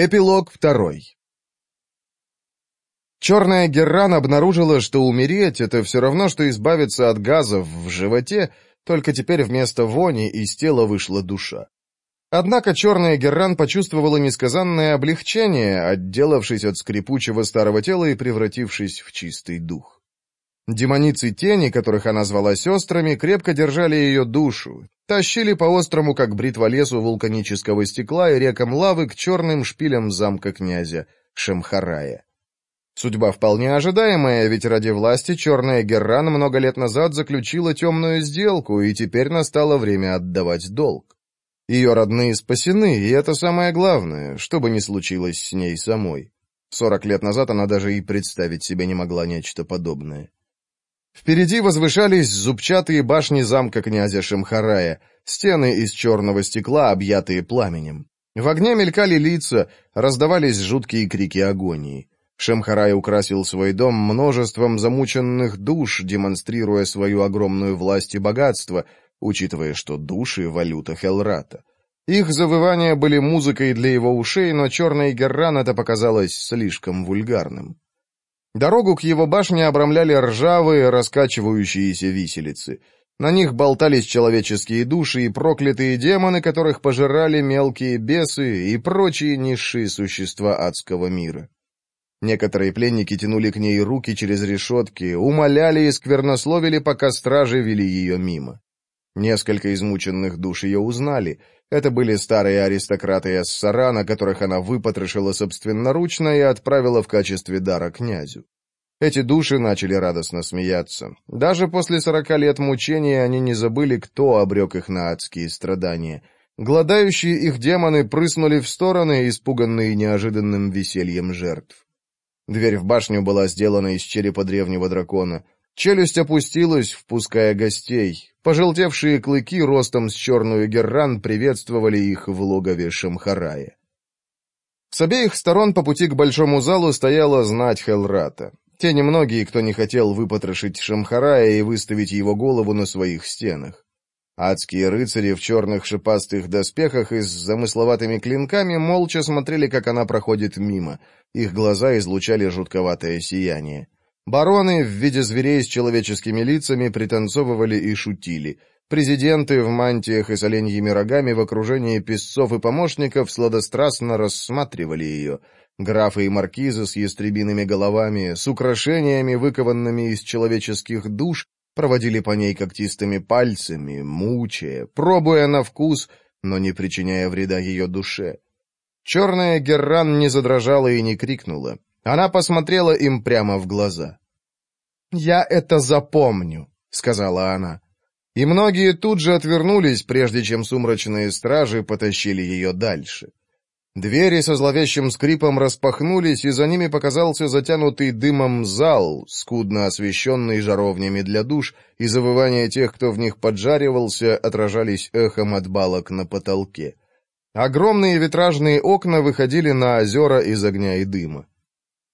Эпилог второй. Черная Герран обнаружила, что умереть — это все равно, что избавиться от газов в животе, только теперь вместо вони из тела вышла душа. Однако черная Герран почувствовала несказанное облегчение, отделавшись от скрипучего старого тела и превратившись в чистый дух. Демоницы тени, которых она звала сестрами, крепко держали ее душу, тащили по острому, как бритва лесу вулканического стекла и рекам лавы к черным шпилям замка князя Шемхарая. Судьба вполне ожидаемая, ведь ради власти черная Герран много лет назад заключила темную сделку, и теперь настало время отдавать долг. Ее родные спасены, и это самое главное, что бы ни случилось с ней самой. Сорок лет назад она даже и представить себе не могла нечто подобное. Впереди возвышались зубчатые башни замка князя Шимхарая, стены из черного стекла, объятые пламенем. В огне мелькали лица, раздавались жуткие крики агонии. Шемхарай украсил свой дом множеством замученных душ, демонстрируя свою огромную власть и богатство, учитывая, что души — валюта Хелрата. Их завывания были музыкой для его ушей, но черной Герран это показалось слишком вульгарным. Дорогу к его башне обрамляли ржавые, раскачивающиеся виселицы. На них болтались человеческие души и проклятые демоны, которых пожирали мелкие бесы и прочие низшие существа адского мира. Некоторые пленники тянули к ней руки через решетки, умоляли и сквернословили, пока стражи вели ее мимо. Несколько измученных душ ее узнали — это были старые аристократы из Сарана, которых она выпотрошила собственноручно и отправила в качестве дара князю. Эти души начали радостно смеяться. Даже после сорока лет мучения они не забыли, кто обрек их на адские страдания. Гладающие их демоны прыснули в стороны, испуганные неожиданным весельем жертв. Дверь в башню была сделана из черепа древнего дракона — Челюсть опустилась, впуская гостей. Пожелтевшие клыки ростом с черную герран приветствовали их в логове Шамхарая. С обеих сторон по пути к большому залу стояла знать Хелрата. Те немногие, кто не хотел выпотрошить Шамхарая и выставить его голову на своих стенах. Адские рыцари в черных шипастых доспехах и с замысловатыми клинками молча смотрели, как она проходит мимо. Их глаза излучали жутковатое сияние. Бароны в виде зверей с человеческими лицами пританцовывали и шутили. Президенты в мантиях и с оленьими рогами в окружении песцов и помощников сладострастно рассматривали ее. Графы и маркизы с ястребиными головами, с украшениями, выкованными из человеческих душ, проводили по ней когтистыми пальцами, мучая, пробуя на вкус, но не причиняя вреда ее душе. Черная Герран не задрожала и не крикнула. Она посмотрела им прямо в глаза. «Я это запомню», — сказала она. И многие тут же отвернулись, прежде чем сумрачные стражи потащили ее дальше. Двери со зловещим скрипом распахнулись, и за ними показался затянутый дымом зал, скудно освещенный жаровнями для душ, и завывания тех, кто в них поджаривался, отражались эхом от балок на потолке. Огромные витражные окна выходили на озера из огня и дыма.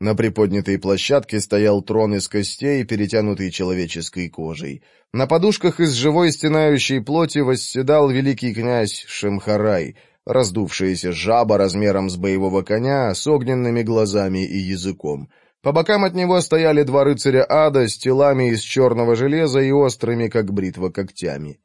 На приподнятой площадке стоял трон из костей, перетянутый человеческой кожей. На подушках из живой стенающей плоти восседал великий князь Шимхарай, раздувшаяся жаба размером с боевого коня, с огненными глазами и языком. По бокам от него стояли два рыцаря ада с телами из черного железа и острыми, как бритва, когтями.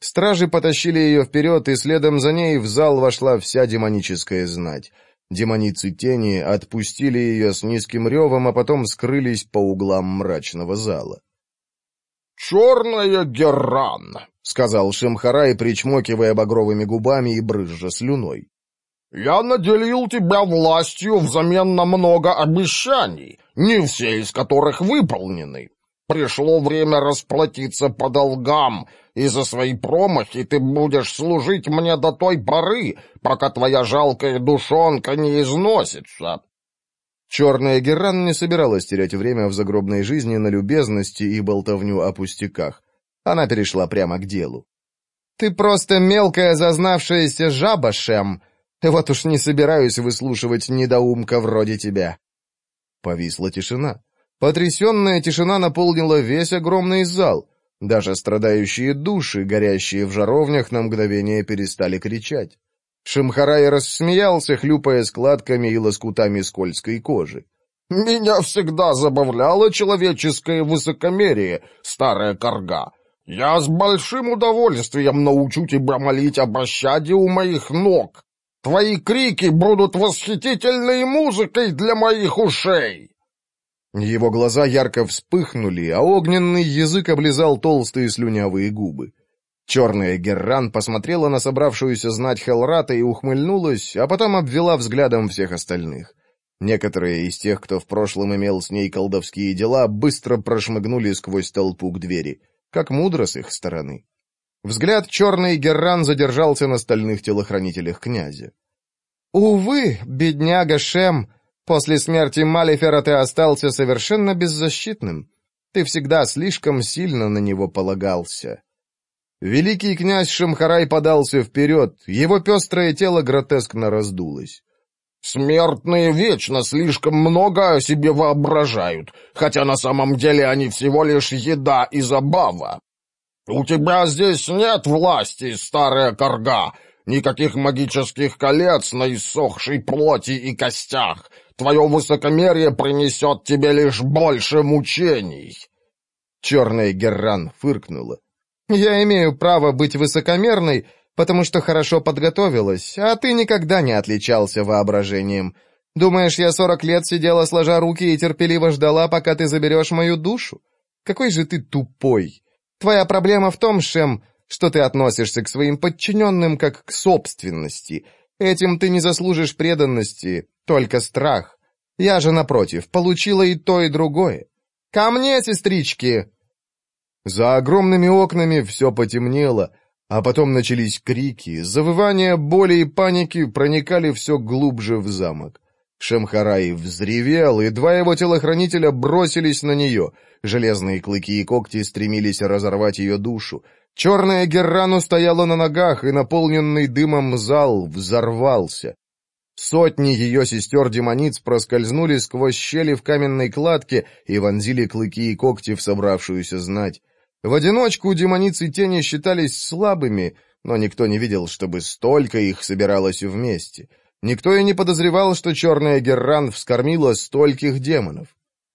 Стражи потащили ее вперед, и следом за ней в зал вошла вся демоническая знать. Демоницы тени отпустили ее с низким ревом, а потом скрылись по углам мрачного зала. «Черная геран!» — сказал Шимхарай, причмокивая багровыми губами и брызжа слюной. «Я наделил тебя властью взамен на много обещаний, не все из которых выполнены. Пришло время расплатиться по долгам, и за свои промахи ты будешь служить мне до той поры, пока твоя жалкая душонка не износится». Черная Герран не собиралась терять время в загробной жизни на любезности и болтовню о пустяках. Она перешла прямо к делу. «Ты просто мелкая зазнавшаяся жаба, Шем. Вот уж не собираюсь выслушивать недоумка вроде тебя». Повисла тишина. Потрясенная тишина наполнила весь огромный зал — даже страдающие души, горящие в жаровнях, на мгновение перестали кричать. Шимхарай рассмеялся, хлюпая складками и лоскутами скользкой кожи. «Меня всегда забавляло человеческое высокомерие, старая корга. Я с большим удовольствием научу тебя молить об пощаде у моих ног. Твои крики будут восхитительной музыкой для моих ушей!» Его глаза ярко вспыхнули, а огненный язык облизал толстые слюнявые губы. Черная Герран посмотрела на собравшуюся знать Хелрата и ухмыльнулась, а потом обвела взглядом всех остальных. Некоторые из тех, кто в прошлом имел с ней колдовские дела, быстро прошмыгнули сквозь толпу к двери. Как мудро с их стороны. Взгляд черный Герран задержался на стальных телохранителях князя. «Увы, бедняга Шем!» После смерти Малифера ты остался совершенно беззащитным. Ты всегда слишком сильно на него полагался. Великий князь Шамхарай подался вперед, его пестрое тело гротескно раздулось. «Смертные вечно слишком много о себе воображают, хотя на самом деле они всего лишь еда и забава. У тебя здесь нет власти, старая корга, никаких магических колец на иссохшей плоти и костях, Твое высокомерие принесет тебе лишь больше мучений!» Черная Герран фыркнула. «Я имею право быть высокомерной, потому что хорошо подготовилась, а ты никогда не отличался воображением. Думаешь, я сорок лет сидела сложа руки и терпеливо ждала, пока ты заберешь мою душу? Какой же ты тупой! Твоя проблема в том, Шем, что ты относишься к своим подчиненным как к собственности. Этим ты не заслужишь преданности, только страх. Я же, напротив, получила и то, и другое. «Ко мне, сестрички!» За огромными окнами все потемнело, а потом начались крики, завывания боли и паники проникали все глубже в замок. Шамхарай взревел, и два его телохранителя бросились на нее. Железные клыки и когти стремились разорвать ее душу. Черная Геррану стояла на ногах, и наполненный дымом зал взорвался. Сотни ее сестер-демониц проскользнули сквозь щели в каменной кладке и вонзили клыки и когти в собравшуюся знать. В одиночку демоницы тени считались слабыми, но никто не видел, чтобы столько их собиралось вместе. Никто и не подозревал, что черная Герран вскормила стольких демонов.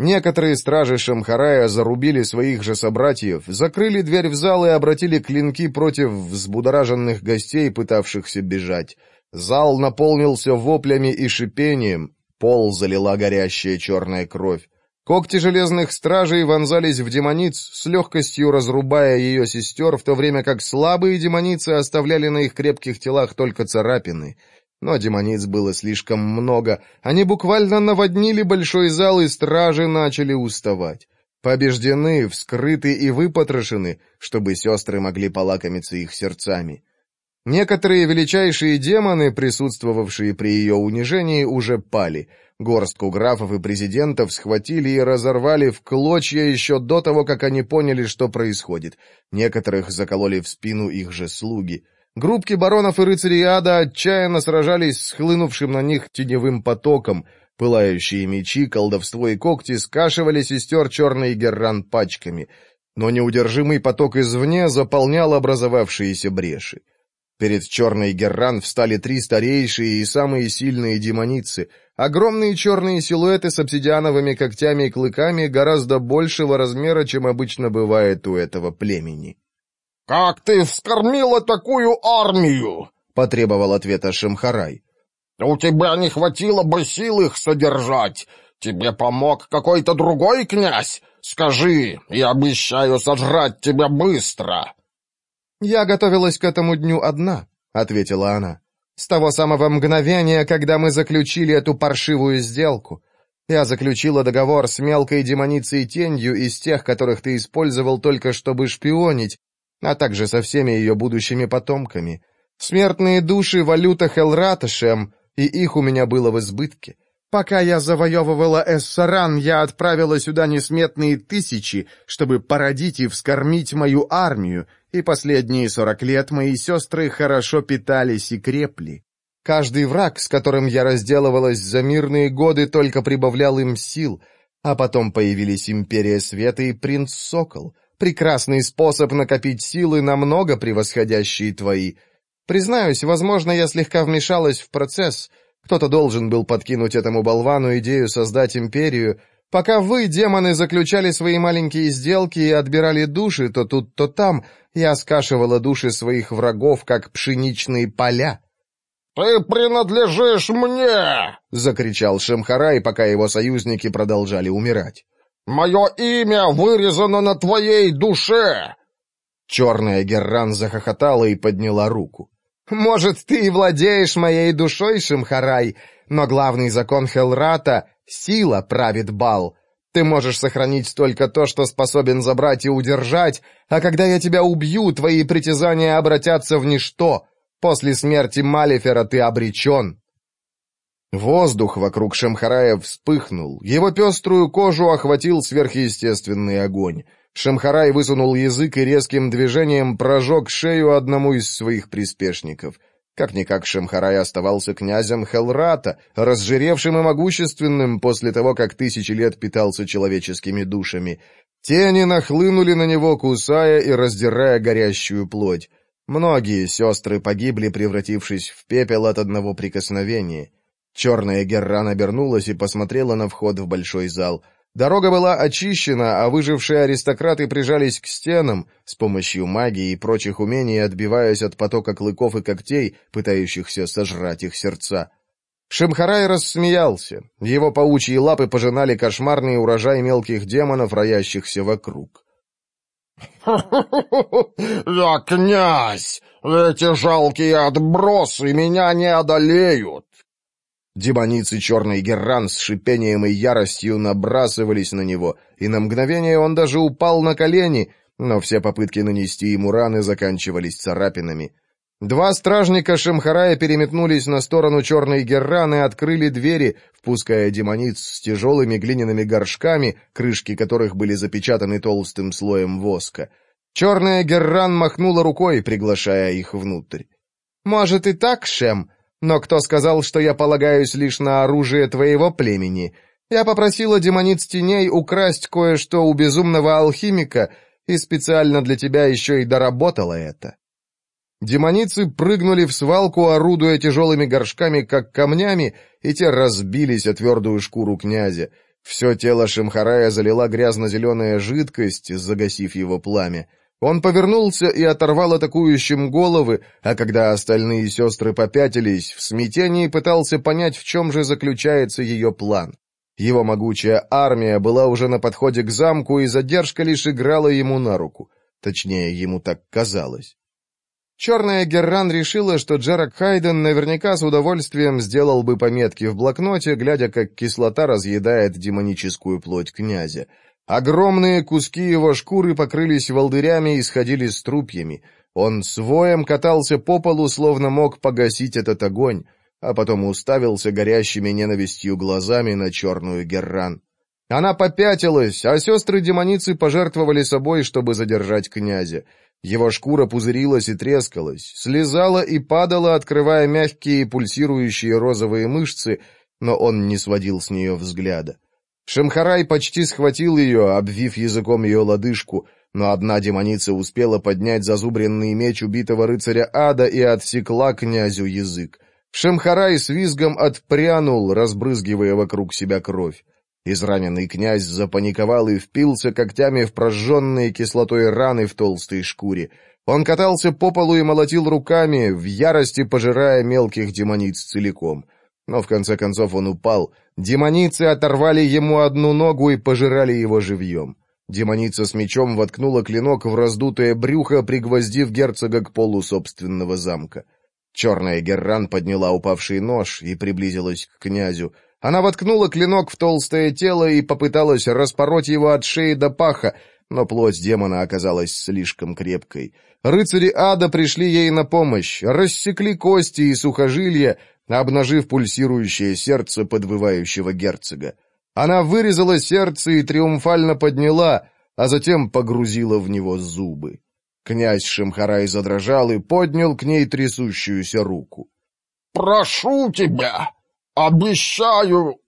Некоторые стражи Шамхарая зарубили своих же собратьев, закрыли дверь в зал и обратили клинки против взбудораженных гостей, пытавшихся бежать. Зал наполнился воплями и шипением, пол залила горящая черная кровь. Когти железных стражей вонзались в демониц, с легкостью разрубая ее сестер, в то время как слабые демоницы оставляли на их крепких телах только царапины. Но демониц было слишком много, они буквально наводнили большой зал, и стражи начали уставать. Побеждены, вскрыты и выпотрошены, чтобы сестры могли полакомиться их сердцами. Некоторые величайшие демоны, присутствовавшие при ее унижении, уже пали. Горстку графов и президентов схватили и разорвали в клочья еще до того, как они поняли, что происходит. Некоторых закололи в спину их же слуги. Группки баронов и рыцарей ада отчаянно сражались с хлынувшим на них теневым потоком. Пылающие мечи, колдовство и когти скашивали сестер черный герран пачками. Но неудержимый поток извне заполнял образовавшиеся бреши. Перед черной Герран встали три старейшие и самые сильные демоницы. Огромные черные силуэты с обсидиановыми когтями и клыками гораздо большего размера, чем обычно бывает у этого племени. «Как ты вскормила такую армию?» — потребовал ответа Шимхарай. «У тебя не хватило бы сил их содержать. Тебе помог какой-то другой князь? Скажи, я обещаю сожрать тебя быстро!» «Я готовилась к этому дню одна», — ответила она. «С того самого мгновения, когда мы заключили эту паршивую сделку. Я заключила договор с мелкой демоницей тенью из тех, которых ты использовал только чтобы шпионить, а также со всеми ее будущими потомками. Смертные души — валюта Хелраташем, и их у меня было в избытке. Пока я завоевывала Эссаран, я отправила сюда несметные тысячи, чтобы породить и вскормить мою армию, и последние сорок лет мои сестры хорошо питались и крепли. Каждый враг, с которым я разделывалась за мирные годы, только прибавлял им сил, а потом появились Империя Света и Принц Сокол. Прекрасный способ накопить силы, намного превосходящие твои. Признаюсь, возможно, я слегка вмешалась в процесс. Кто-то должен был подкинуть этому болвану идею создать империю. Пока вы, демоны, заключали свои маленькие сделки и отбирали души то тут, то там, я скашивала души своих врагов, как пшеничные поля. «Ты принадлежишь мне!» — закричал Шамхарай, пока его союзники продолжали умирать. «Мое имя вырезано на твоей душе!» Черная Герран захохотала и подняла руку. Может, ты и владеешь моей душой, Шимхарай, но главный закон Хелрата — сила правит бал. Ты можешь сохранить только то, что способен забрать и удержать, а когда я тебя убью, твои притязания обратятся в ничто. После смерти Малифера ты обречен». Воздух вокруг Шамхарая вспыхнул, его пеструю кожу охватил сверхъестественный огонь. Шамхарай высунул язык и резким движением прожег шею одному из своих приспешников. Как-никак Шамхарай оставался князем Хелрата, разжиревшим и могущественным после того, как тысячи лет питался человеческими душами. Тени нахлынули на него, кусая и раздирая горящую плоть. Многие сестры погибли, превратившись в пепел от одного прикосновения. Черная Герран обернулась и посмотрела на вход в большой зал — Дорога была очищена, а выжившие аристократы прижались к стенам, с помощью магии и прочих умений отбиваясь от потока клыков и когтей, пытающихся сожрать их сердца. Шимхарай рассмеялся. Его паучьи лапы пожинали кошмарный урожай мелких демонов, роящихся вокруг. «Я князь! Эти жалкие отбросы меня не одолеют!» Демоницы черной герран с шипением и яростью набрасывались на него, и на мгновение он даже упал на колени, но все попытки нанести ему раны заканчивались царапинами. Два стражника Шамхарая переметнулись на сторону черной герраны и открыли двери, впуская демониц с тяжелыми глиняными горшками, крышки которых были запечатаны толстым слоем воска. Черная герран махнула рукой, приглашая их внутрь. «Может и так, Шем, но кто сказал, что я полагаюсь лишь на оружие твоего племени? Я попросила демониц теней украсть кое-что у безумного алхимика, и специально для тебя еще и доработала это». Демоницы прыгнули в свалку, орудуя тяжелыми горшками, как камнями, и те разбились о твердую шкуру князя. Все тело Шимхарая залила грязно-зеленая жидкость, загасив его пламя. Он повернулся и оторвал атакующим головы, а когда остальные сестры попятились, в смятении пытался понять, в чем же заключается ее план. Его могучая армия была уже на подходе к замку, и задержка лишь играла ему на руку. Точнее, ему так казалось. Черная Герран решила, что Джерак Хайден наверняка с удовольствием сделал бы пометки в блокноте, глядя, как кислота разъедает демоническую плоть князя. Огромные куски его шкуры покрылись волдырями и сходили с трупьями. Он с воем катался по полу, словно мог погасить этот огонь, а потом уставился горящими ненавистью глазами на черную герран. Она попятилась, а сестры-демоницы пожертвовали собой, чтобы задержать князя. Его шкура пузырилась и трескалась, слезала и падала, открывая мягкие пульсирующие розовые мышцы, но он не сводил с нее взгляда. Шамхарай почти схватил ее, обвив языком ее лодыжку, но одна демоница успела поднять зазубренный меч убитого рыцаря ада и отсекла князю язык. Шамхарай с визгом отпрянул, разбрызгивая вокруг себя кровь. Израненный князь запаниковал и впился когтями в прожженные кислотой раны в толстой шкуре. Он катался по полу и молотил руками, в ярости пожирая мелких демониц целиком. Но в конце концов он упал. Демоницы оторвали ему одну ногу и пожирали его живьем. Демоница с мечом воткнула клинок в раздутое брюхо, пригвоздив герцога к полу собственного замка. Черная Герран подняла упавший нож и приблизилась к князю. Она воткнула клинок в толстое тело и попыталась распороть его от шеи до паха, но плоть демона оказалась слишком крепкой. Рыцари ада пришли ей на помощь, рассекли кости и сухожилия, обнажив пульсирующее сердце подвывающего герцога. Она вырезала сердце и триумфально подняла, а затем погрузила в него зубы. Князь Шимхарай задрожал и поднял к ней трясущуюся руку. «Прошу тебя! Обещаю!»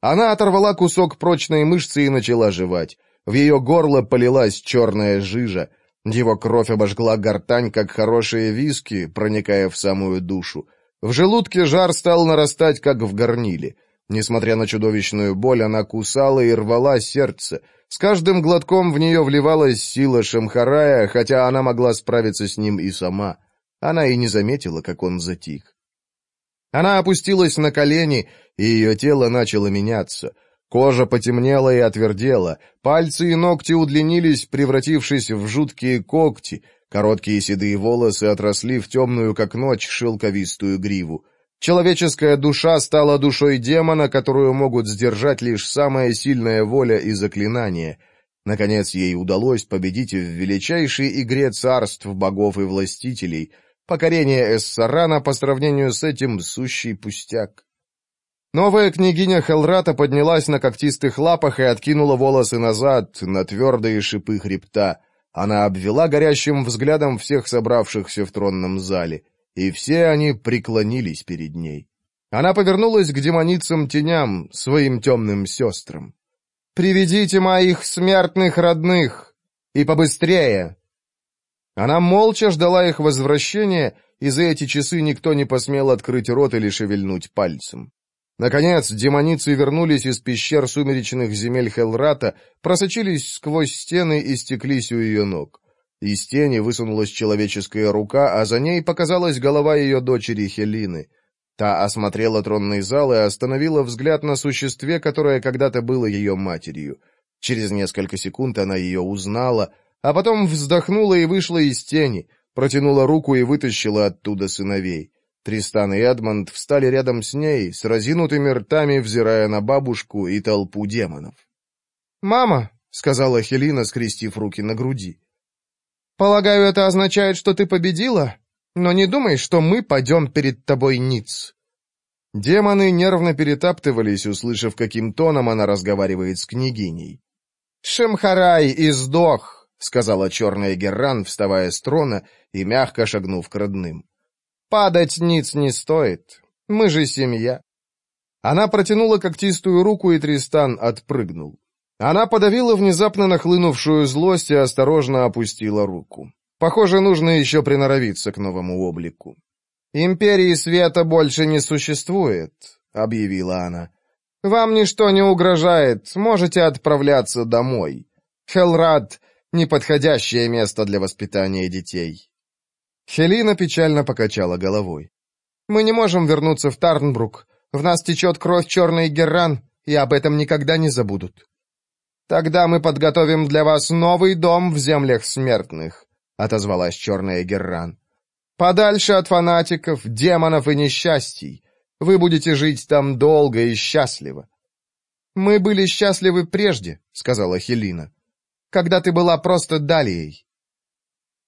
Она оторвала кусок прочной мышцы и начала жевать. В ее горло полилась черная жижа. Его кровь обожгла гортань, как хорошие виски, проникая в самую душу. В желудке жар стал нарастать, как в горниле. Несмотря на чудовищную боль, она кусала и рвала сердце. С каждым глотком в нее вливалась сила Шамхарая, хотя она могла справиться с ним и сама. Она и не заметила, как он затих. Она опустилась на колени, и ее тело начало меняться. Кожа потемнела и отвердела, пальцы и ногти удлинились, превратившись в жуткие когти — Короткие седые волосы отросли в темную, как ночь, шелковистую гриву. Человеческая душа стала душой демона, которую могут сдержать лишь самая сильная воля и заклинание. Наконец ей удалось победить в величайшей игре царств богов и властителей. Покорение Эссарана по сравнению с этим сущий пустяк. Новая княгиня Хелрата поднялась на когтистых лапах и откинула волосы назад, на твердые шипы хребта — она обвела горящим взглядом всех собравшихся в тронном зале, и все они преклонились перед ней. Она повернулась к демоницам-теням, своим темным сестрам. «Приведите моих смертных родных! И побыстрее!» Она молча ждала их возвращения, и за эти часы никто не посмел открыть рот или шевельнуть пальцем. Наконец, демоницы вернулись из пещер сумеречных земель Хелрата, просочились сквозь стены и стеклись у ее ног. Из тени высунулась человеческая рука, а за ней показалась голова ее дочери Хелины. Та осмотрела тронный зал и остановила взгляд на существе, которое когда-то было ее матерью. Через несколько секунд она ее узнала, а потом вздохнула и вышла из тени, протянула руку и вытащила оттуда сыновей. Тристан и Эдмонд встали рядом с ней, с разинутыми ртами взирая на бабушку и толпу демонов. «Мама», — сказала Хелина, скрестив руки на груди, — «полагаю, это означает, что ты победила, но не думай, что мы пойдем перед тобой ниц». Демоны нервно перетаптывались, услышав, каким тоном она разговаривает с княгиней. «Шимхарай издох», — сказала черная Герран, вставая с трона и мягко шагнув к родным. Падать ниц не стоит. Мы же семья. Она протянула когтистую руку, и Тристан отпрыгнул. Она подавила внезапно нахлынувшую злость и осторожно опустила руку. Похоже, нужно еще приноровиться к новому облику. «Империи света больше не существует», — объявила она. «Вам ничто не угрожает, можете отправляться домой. Хелрад — неподходящее место для воспитания детей». Хелина печально покачала головой. «Мы не можем вернуться в Тарнбрук. В нас течет кровь Черной Герран, и об этом никогда не забудут». «Тогда мы подготовим для вас новый дом в землях смертных», — отозвалась черная Герран. «Подальше от фанатиков, демонов и несчастий. Вы будете жить там долго и счастливо». «Мы были счастливы прежде», — сказала Хелина, — «когда ты была просто Далией».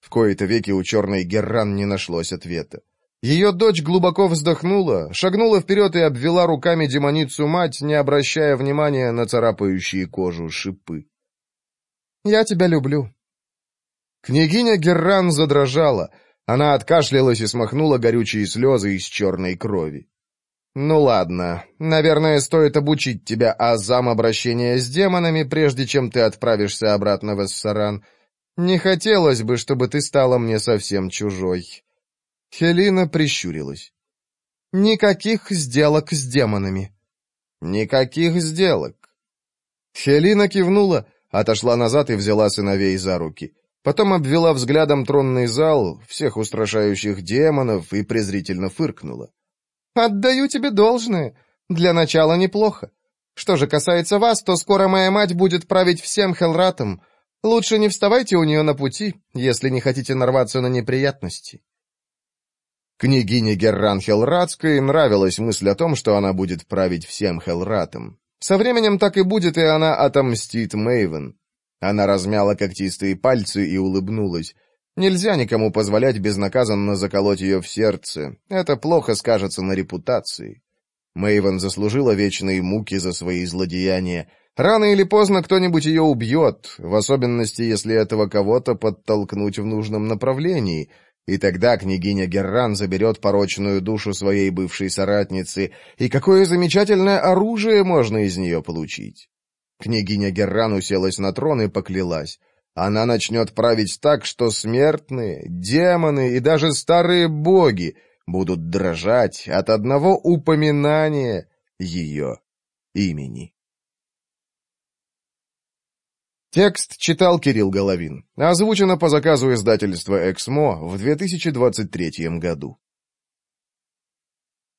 В кои-то веки у черной Герран не нашлось ответа. Ее дочь глубоко вздохнула, шагнула вперед и обвела руками демоницу-мать, не обращая внимания на царапающие кожу шипы. «Я тебя люблю». Княгиня Герран задрожала. Она откашлялась и смахнула горючие слезы из черной крови. «Ну ладно. Наверное, стоит обучить тебя азам обращения с демонами, прежде чем ты отправишься обратно в Эссаран. Не хотелось бы, чтобы ты стала мне совсем чужой». Хелина прищурилась. «Никаких сделок с демонами». «Никаких сделок». Хелина кивнула, отошла назад и взяла сыновей за руки. Потом обвела взглядом тронный зал, всех устрашающих демонов и презрительно фыркнула. «Отдаю тебе должное. Для начала неплохо. Что же касается вас, то скоро моя мать будет править всем Хелратом. Лучше не вставайте у нее на пути, если не хотите нарваться на неприятности. Княгине Герран Хелратской нравилась мысль о том, что она будет править всем Хелратом. Со временем так и будет, и она отомстит Мэйвен. Она размяла когтистые пальцы и улыбнулась. Нельзя никому позволять безнаказанно заколоть ее в сердце. Это плохо скажется на репутации. Мэйвен заслужила вечные муки за свои злодеяния. Рано или поздно кто-нибудь ее убьет, в особенности, если этого кого-то подтолкнуть в нужном направлении, и тогда княгиня Герран заберет порочную душу своей бывшей соратницы, и какое замечательное оружие можно из нее получить. Княгиня Герран уселась на трон и поклялась. Она начнет править так, что смертные, демоны и даже старые боги будут дрожать от одного упоминания ее имени. Текст читал Кирилл Головин. Озвучено по заказу издательства «Эксмо» в 2023 году.